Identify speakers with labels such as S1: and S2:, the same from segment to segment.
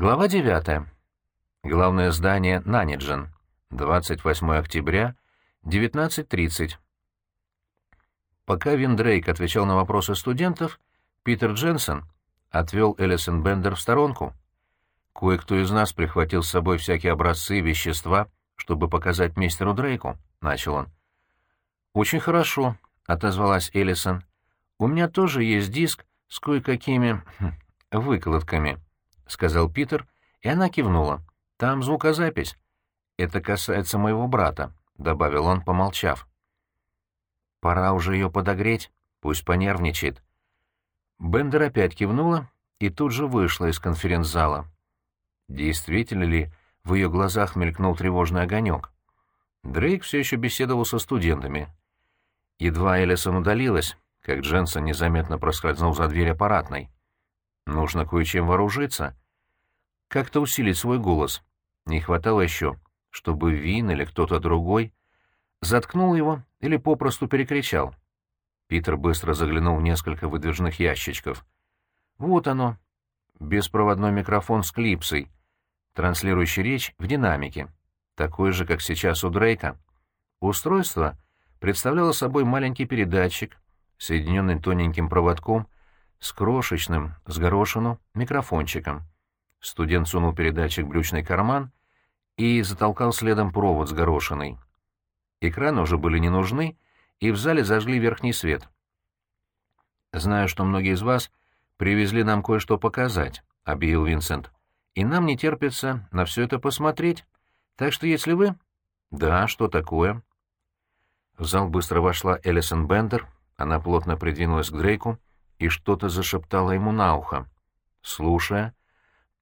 S1: Глава 9. Главное здание Наниджен. 28 октября, 19.30. Пока Вин Дрейк отвечал на вопросы студентов, Питер Дженсен отвел Элисон Бендер в сторонку. Кое-кто из нас прихватил с собой всякие образцы и вещества, чтобы показать мистеру Дрейку, — начал он. «Очень хорошо», — отозвалась Элисон. «У меня тоже есть диск с кое-какими хм, выкладками», — сказал Питер, и она кивнула. «Там звукозапись. Это касается моего брата», — добавил он, помолчав. «Пора уже ее подогреть, пусть понервничает». Бендер опять кивнула и тут же вышла из конференц-зала. Действительно ли в ее глазах мелькнул тревожный огонек? Дрейк все еще беседовал со студентами. Едва Элисон удалилась, как Дженсен незаметно проскользнул за дверь аппаратной. Нужно кое-чем вооружиться. Как-то усилить свой голос. Не хватало еще, чтобы Вин или кто-то другой заткнул его или попросту перекричал. Питер быстро заглянул в несколько выдвижных ящичков. Вот оно. Беспроводной микрофон с клипсой, транслирующий речь в динамике, такой же, как сейчас у Дрейка. Устройство представляло собой маленький передатчик, соединенный тоненьким проводком с крошечным, с горошину, микрофончиком. Студент сунул передатчик в брючный карман и затолкал следом провод с горошиной. Экраны уже были не нужны, и в зале зажгли верхний свет. «Знаю, что многие из вас привезли нам кое-что показать», — объявил Винсент. «И нам не терпится на все это посмотреть. Так что если вы...» «Да, что такое?» В зал быстро вошла Элисон Бендер, она плотно придвинулась к Дрейку и что-то зашептала ему на ухо. Слушая,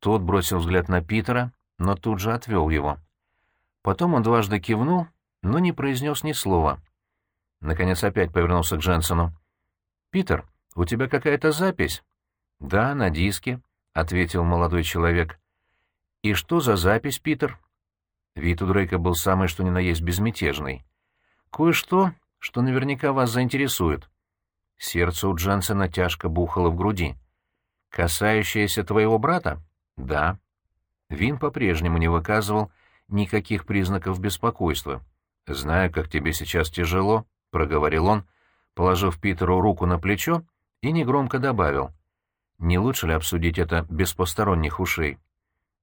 S1: тот бросил взгляд на Питера, но тут же отвел его. Потом он дважды кивнул, но не произнес ни слова. Наконец опять повернулся к Дженсону. «Питер, у тебя какая-то запись?» «Да, на диске», — ответил молодой человек. «И что за запись, Питер?» Вид у Дрейка был самый что ни на есть безмятежный. «Кое-что, что наверняка вас заинтересует». Сердце у Дженсона тяжко бухало в груди. «Касающееся твоего брата?» «Да». Вин по-прежнему не выказывал никаких признаков беспокойства. «Знаю, как тебе сейчас тяжело», — проговорил он, положив Питеру руку на плечо и негромко добавил. «Не лучше ли обсудить это без посторонних ушей?»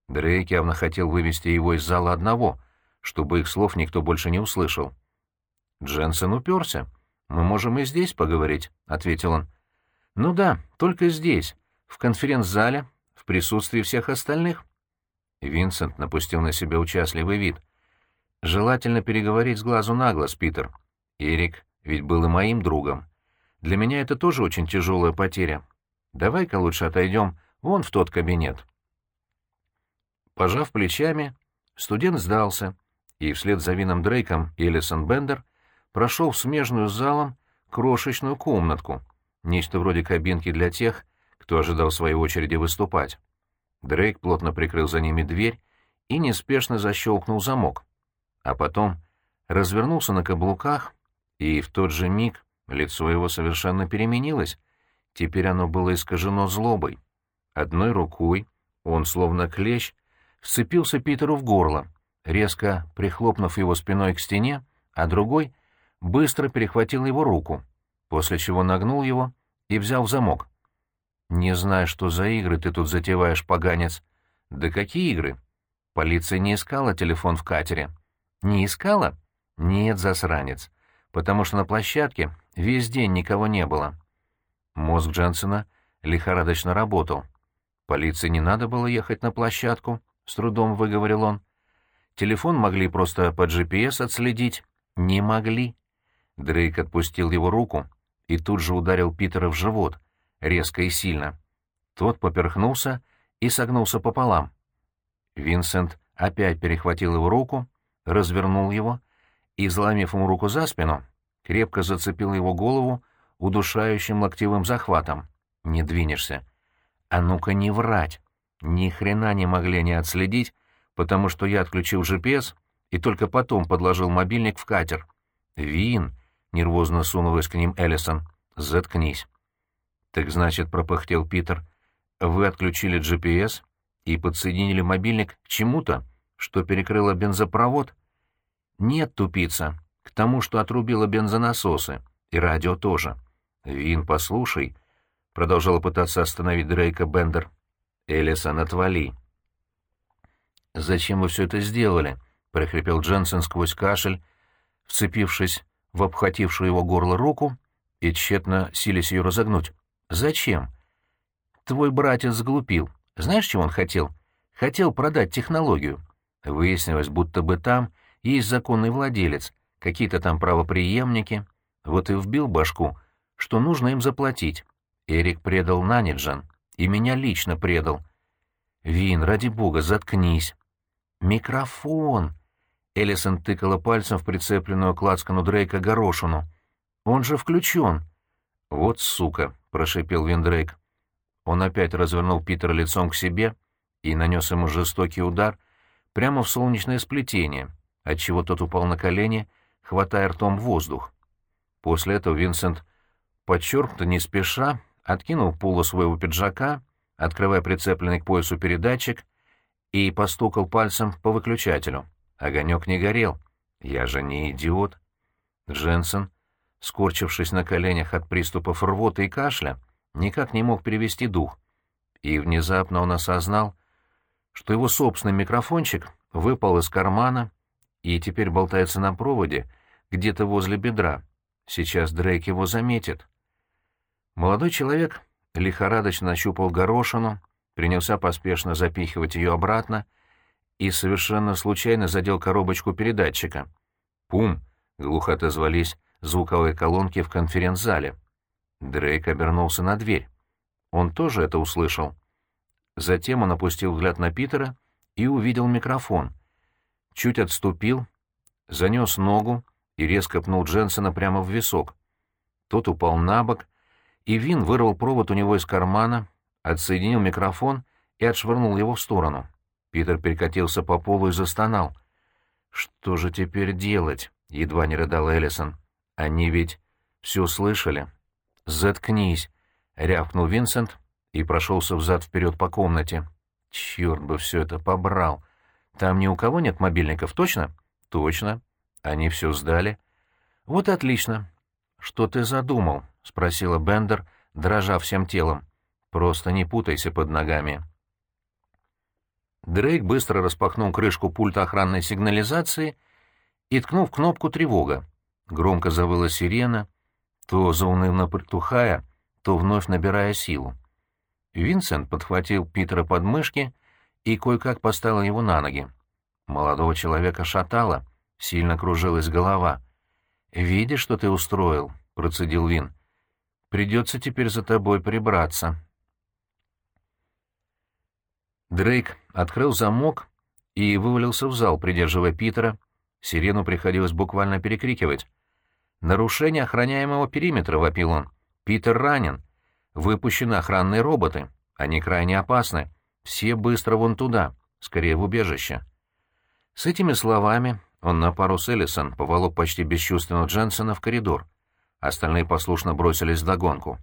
S1: Дрейк явно хотел вывести его из зала одного, чтобы их слов никто больше не услышал. Дженсен уперся. «Мы можем и здесь поговорить», — ответил он. «Ну да, только здесь, в конференц-зале, в присутствии всех остальных». Винсент напустил на себя участливый вид. «Желательно переговорить с глазу на глаз, Питер. Эрик ведь был и моим другом. Для меня это тоже очень тяжелая потеря. Давай-ка лучше отойдем вон в тот кабинет». Пожав плечами, студент сдался, и вслед за Вином Дрейком и Элисон Бендер прошел в смежную с залом крошечную комнатку, нечто вроде кабинки для тех, кто ожидал своей очереди выступать. Дрейк плотно прикрыл за ними дверь и неспешно защелкнул замок. А потом развернулся на каблуках, и в тот же миг лицо его совершенно переменилось. Теперь оно было искажено злобой. Одной рукой он, словно клещ, вцепился Питеру в горло, резко прихлопнув его спиной к стене, а другой быстро перехватил его руку, после чего нагнул его и взял в замок. «Не знаю, что за игры ты тут затеваешь, поганец». «Да какие игры?» Полиция не искала телефон в катере. «Не искала?» «Нет, засранец. Потому что на площадке весь день никого не было». Мозг Дженсена лихорадочно работал. Полиции не надо было ехать на площадку. — с трудом выговорил он. «Телефон могли просто по GPS отследить». «Не могли». Дрейк отпустил его руку и тут же ударил Питера в живот, резко и сильно. Тот поперхнулся и согнулся пополам. Винсент опять перехватил его руку, развернул его и, взломив ему руку за спину, крепко зацепил его голову удушающим локтевым захватом. «Не двинешься». «А ну-ка не врать!» Ни хрена не могли не отследить, потому что я отключил GPS и только потом подложил мобильник в катер. «Вин!» — нервозно сунулась к ним Эллисон. «Заткнись». «Так значит, — пропыхтел Питер, — вы отключили GPS и подсоединили мобильник к чему-то, что перекрыло бензопровод? Нет, тупица, к тому, что отрубило бензонасосы, и радио тоже. Вин, послушай, — продолжала пытаться остановить Дрейка Бендер. Элисон, отвали. «Зачем вы все это сделали?» — прохрипел Дженсен сквозь кашель, вцепившись в обхватившую его горло руку и тщетно силясь ее разогнуть. «Зачем?» «Твой братец сглупил. Знаешь, чего он хотел? Хотел продать технологию. Выяснилось, будто бы там есть законный владелец, какие-то там правоприемники. Вот и вбил башку, что нужно им заплатить. Эрик предал Наниджан, и меня лично предал. Вин, ради бога, заткнись. Микрофон! Эллисон тыкала пальцем в прицепленную к лацкану Дрейка горошину. Он же включен. Вот сука, прошипел Виндрейк. Он опять развернул Питера лицом к себе и нанес ему жестокий удар прямо в солнечное сплетение, отчего тот упал на колени, хватая ртом воздух. После этого Винсент, подчеркнуто не спеша, откинул полу своего пиджака, открывая прицепленный к поясу передатчик, и постукал пальцем по выключателю. Огонек не горел. Я же не идиот. Дженсен, скорчившись на коленях от приступов рвоты и кашля, никак не мог перевести дух. И внезапно он осознал, что его собственный микрофончик выпал из кармана и теперь болтается на проводе где-то возле бедра. Сейчас Дрейк его заметит. Молодой человек лихорадочно ощупал горошину, принялся поспешно запихивать ее обратно и совершенно случайно задел коробочку передатчика. «Пум!» — глухо отозвались звуковые колонки в конференц-зале. Дрейк обернулся на дверь. Он тоже это услышал. Затем он опустил взгляд на Питера и увидел микрофон. Чуть отступил, занес ногу и резко пнул Дженсона прямо в висок. Тот упал на бок, и Вин вырвал провод у него из кармана, отсоединил микрофон и отшвырнул его в сторону. Питер перекатился по полу и застонал. «Что же теперь делать?» — едва не рыдал Эллисон. «Они ведь все слышали». «Заткнись!» — рявкнул Винсент и прошелся взад-вперед по комнате. «Черт бы все это побрал! Там ни у кого нет мобильников, точно?» «Точно. Они все сдали». «Вот отлично. Что ты задумал?» — спросила Бендер, дрожа всем телом. «Просто не путайся под ногами». Дрейк быстро распахнул крышку пульта охранной сигнализации и ткнул в кнопку «Тревога». Громко завыла сирена, то заунывно притухая, то вновь набирая силу. Винсент подхватил Питера под мышки и кое-как поставил его на ноги. Молодого человека шатало, сильно кружилась голова. «Видишь, что ты устроил?» — процедил Вин. «Придется теперь за тобой прибраться». Дрейк открыл замок и вывалился в зал, придерживая Питера. Сирену приходилось буквально перекрикивать. «Нарушение охраняемого периметра», — вопил он. «Питер ранен. Выпущены охранные роботы. Они крайне опасны. Все быстро вон туда, скорее в убежище». С этими словами он на пару с Эллисон поволок почти бесчувственного Дженсона в коридор. Остальные послушно бросились вдогонку.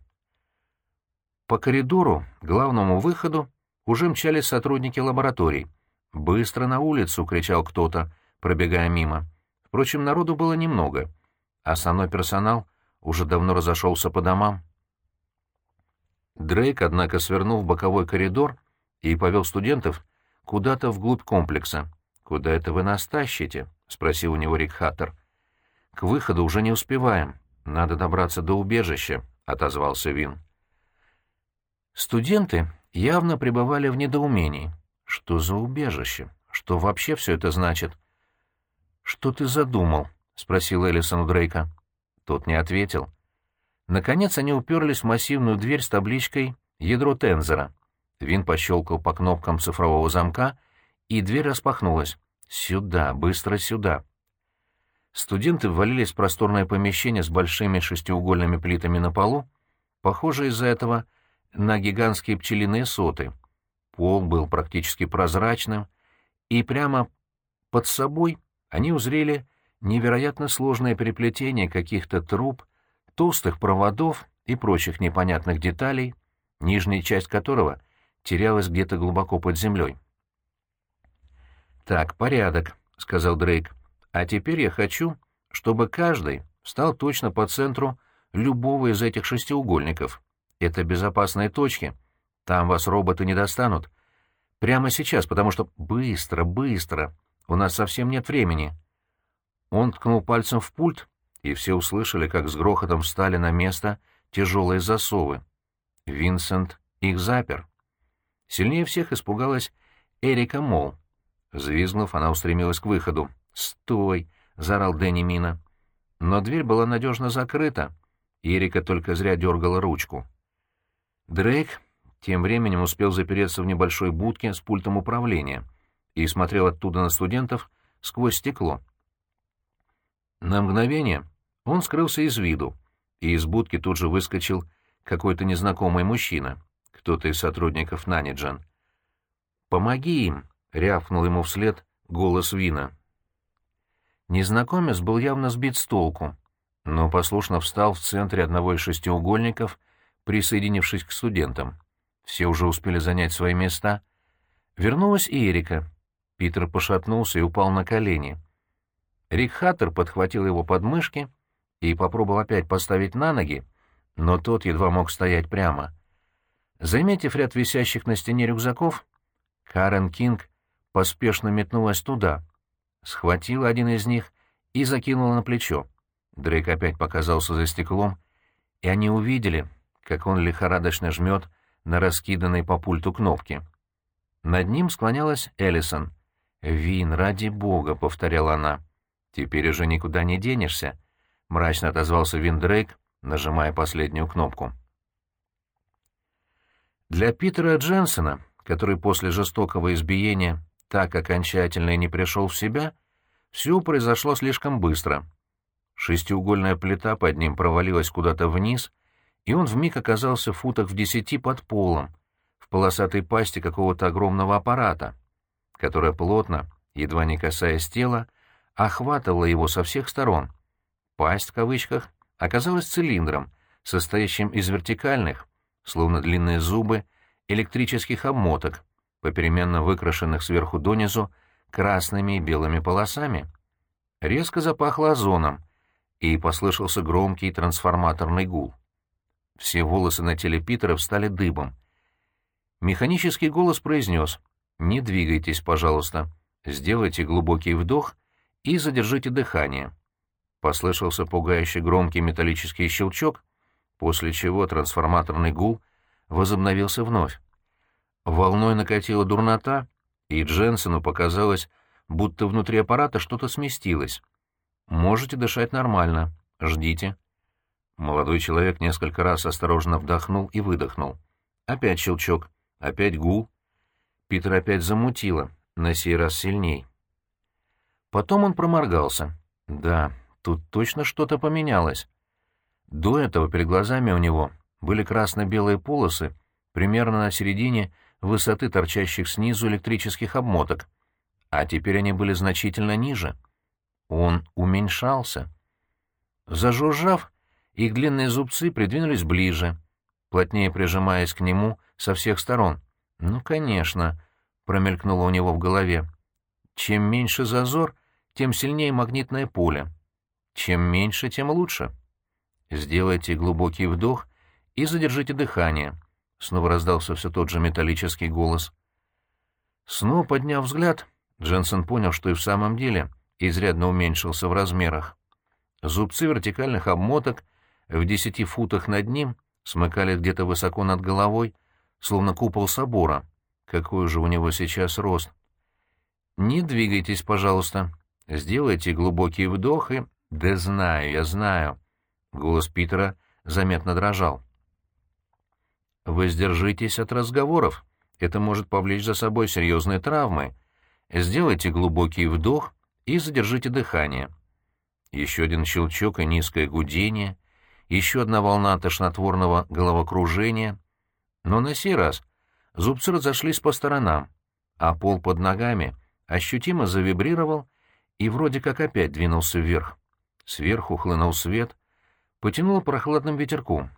S1: По коридору, главному выходу, уже мчались сотрудники лабораторий. «Быстро на улицу!» — кричал кто-то, пробегая мимо. Впрочем, народу было немного — Основной персонал уже давно разошелся по домам. Дрейк, однако, свернул в боковой коридор и повел студентов куда-то вглубь комплекса. «Куда это вы нас тащите?» — спросил у него Рик Хаттер. «К выходу уже не успеваем. Надо добраться до убежища», — отозвался Вин. Студенты явно пребывали в недоумении. Что за убежище? Что вообще все это значит? «Что ты задумал?» — спросил Эллисон у Дрейка. Тот не ответил. Наконец они уперлись в массивную дверь с табличкой «Ядро Тензора». Вин пощелкал по кнопкам цифрового замка, и дверь распахнулась. «Сюда, быстро сюда!» Студенты ввалились в просторное помещение с большими шестиугольными плитами на полу, похожее из-за этого на гигантские пчелиные соты. Пол был практически прозрачным, и прямо под собой они узрели невероятно сложное переплетение каких-то труб, толстых проводов и прочих непонятных деталей, нижняя часть которого терялась где-то глубоко под землей. «Так, порядок», — сказал Дрейк. «А теперь я хочу, чтобы каждый встал точно по центру любого из этих шестиугольников. Это безопасные точки. Там вас роботы не достанут. Прямо сейчас, потому что быстро, быстро. У нас совсем нет времени». Он ткнул пальцем в пульт, и все услышали, как с грохотом встали на место тяжелые засовы. Винсент их запер. Сильнее всех испугалась Эрика Мол. Взвизгнув, она устремилась к выходу. «Стой!» — заорал Дэнни Мина. Но дверь была надежно закрыта, и Эрика только зря дергала ручку. Дрейк тем временем успел запереться в небольшой будке с пультом управления и смотрел оттуда на студентов сквозь стекло. На мгновение он скрылся из виду, и из будки тут же выскочил какой-то незнакомый мужчина, кто-то из сотрудников Наниджан. «Помоги им!» — рявкнул ему вслед голос Вина. Незнакомец был явно сбит с толку, но послушно встал в центре одного из шестиугольников, присоединившись к студентам. Все уже успели занять свои места. Вернулась и Эрика. Питер пошатнулся и упал на колени. Рик Хаттер подхватил его подмышки и попробовал опять поставить на ноги, но тот едва мог стоять прямо. Заметив ряд висящих на стене рюкзаков, Карен Кинг поспешно метнулась туда, схватила один из них и закинула на плечо. Дрейк опять показался за стеклом, и они увидели, как он лихорадочно жмет на раскиданной по пульту кнопки. Над ним склонялась Эллисон. «Вин, ради бога!» — повторяла она. «Теперь уже никуда не денешься», — мрачно отозвался Вин Дрейк, нажимая последнюю кнопку. Для Питера Дженсона, который после жестокого избиения так окончательно и не пришел в себя, все произошло слишком быстро. Шестиугольная плита под ним провалилась куда-то вниз, и он вмиг оказался в футах в десяти под полом, в полосатой пасти какого-то огромного аппарата, которая плотно, едва не касаясь тела, охватывала его со всех сторон. Пасть, в кавычках, оказалась цилиндром, состоящим из вертикальных, словно длинные зубы, электрических обмоток, попеременно выкрашенных сверху донизу красными и белыми полосами. Резко запахло озоном, и послышался громкий трансформаторный гул. Все волосы на теле Питера встали дыбом. Механический голос произнес «Не двигайтесь, пожалуйста, сделайте глубокий вдох и задержите дыхание». Послышался пугающий громкий металлический щелчок, после чего трансформаторный гул возобновился вновь. Волной накатила дурнота, и Дженсену показалось, будто внутри аппарата что-то сместилось. «Можете дышать нормально. Ждите». Молодой человек несколько раз осторожно вдохнул и выдохнул. Опять щелчок, опять гул. Питер опять замутило, на сей раз сильней. Потом он проморгался. Да, тут точно что-то поменялось. До этого перед глазами у него были красно-белые полосы, примерно на середине высоты торчащих снизу электрических обмоток, а теперь они были значительно ниже. Он уменьшался. Зажужжав, их длинные зубцы придвинулись ближе, плотнее прижимаясь к нему со всех сторон. «Ну, конечно», — промелькнуло у него в голове. «Чем меньше зазор, тем сильнее магнитное поле. Чем меньше, тем лучше». Сделайте глубокий вдох и задержите дыхание. Снова раздался все тот же металлический голос. Снова подняв взгляд, Дженсен понял, что и в самом деле изрядно уменьшился в размерах. Зубцы вертикальных обмоток в десяти футах над ним смыкали где-то высоко над головой, словно купол собора. Какой же у него сейчас рост? «Не двигайтесь, пожалуйста. Сделайте глубокий вдох и...» «Да знаю, я знаю». Голос Питера заметно дрожал. «Воздержитесь от разговоров. Это может повлечь за собой серьезные травмы. Сделайте глубокий вдох и задержите дыхание». Еще один щелчок и низкое гудение, еще одна волна тошнотворного головокружения. Но на сей раз зубцы разошлись по сторонам, а пол под ногами ощутимо завибрировал и вроде как опять двинулся вверх. Сверху хлынул свет, потянуло прохладным ветерком.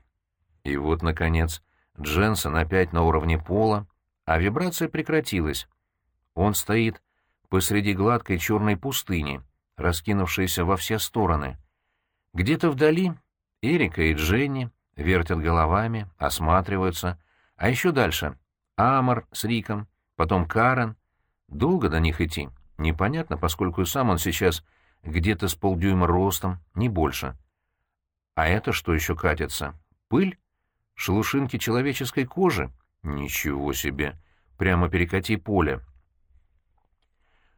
S1: И вот, наконец, Дженсен опять на уровне пола, а вибрация прекратилась. Он стоит посреди гладкой черной пустыни, раскинувшейся во все стороны. Где-то вдали Эрика и Дженни вертят головами, осматриваются, а еще дальше — Амор с Риком, потом Карен. Долго до них идти? Непонятно, поскольку и сам он сейчас где-то с полдюйма ростом, не больше. А это что еще катится? Пыль? Шелушинки человеческой кожи? Ничего себе! Прямо перекати поле.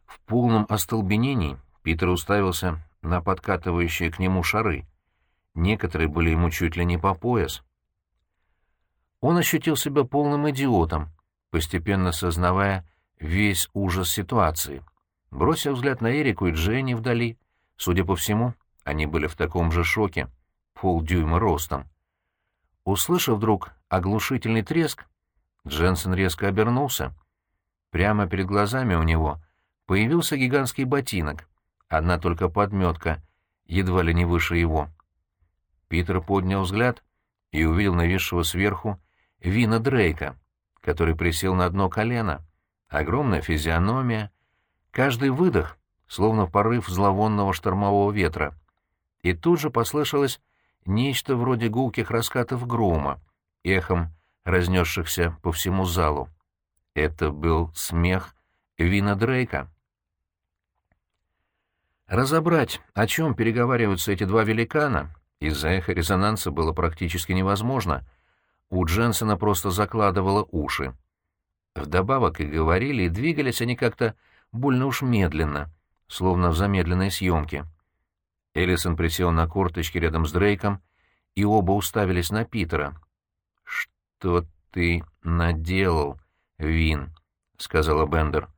S1: В полном остолбенении Питер уставился на подкатывающие к нему шары. Некоторые были ему чуть ли не по пояс. Он ощутил себя полным идиотом, постепенно сознавая весь ужас ситуации. Бросив взгляд на Эрику и Дженни вдали, судя по всему, они были в таком же шоке, полдюйма ростом. Услышав вдруг оглушительный треск, Дженсен резко обернулся. Прямо перед глазами у него появился гигантский ботинок, одна только подметка, едва ли не выше его. Питер поднял взгляд и увидел нависшего сверху Вина Дрейка, который присел на дно колено. Огромная физиономия, каждый выдох, словно порыв зловонного штормового ветра. И тут же послышалось нечто вроде гулких раскатов грома, эхом разнесшихся по всему залу. Это был смех Вина Дрейка. Разобрать, о чем переговариваются эти два великана, из-за эхо резонанса было практически невозможно. У Дженсона просто закладывало уши. Вдобавок и говорили, и двигались они как-то больно уж медленно, словно в замедленной съемке. Эллисон присел на корточки рядом с Дрейком, и оба уставились на Питера. «Что ты наделал, Вин?» — сказала Бендер.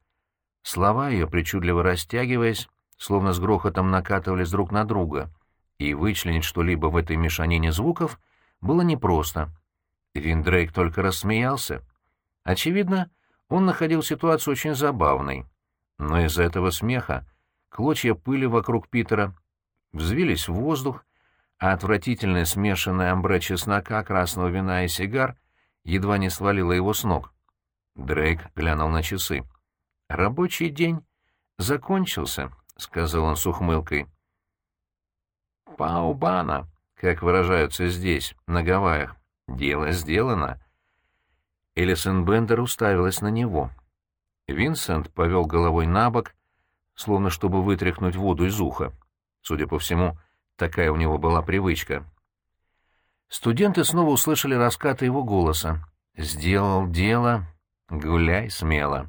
S1: Слова ее, причудливо растягиваясь, словно с грохотом накатывались друг на друга, и вычленить что-либо в этой мешанине звуков было непросто. Виндрейк только рассмеялся. Очевидно, он находил ситуацию очень забавной. Но из-за этого смеха клочья пыли вокруг Питера взвились в воздух, а отвратительная смешанная амбре чеснока, красного вина и сигар едва не свалила его с ног. Дрейк глянул на часы. «Рабочий день закончился», — сказал он с ухмылкой. «Паубана», как выражаются здесь, на Гавайях. «Дело сделано». Элисон Бендер уставилась на него. Винсент повел головой на бок, словно чтобы вытряхнуть воду из уха. Судя по всему, такая у него была привычка. Студенты снова услышали раскаты его голоса. «Сделал дело, гуляй смело».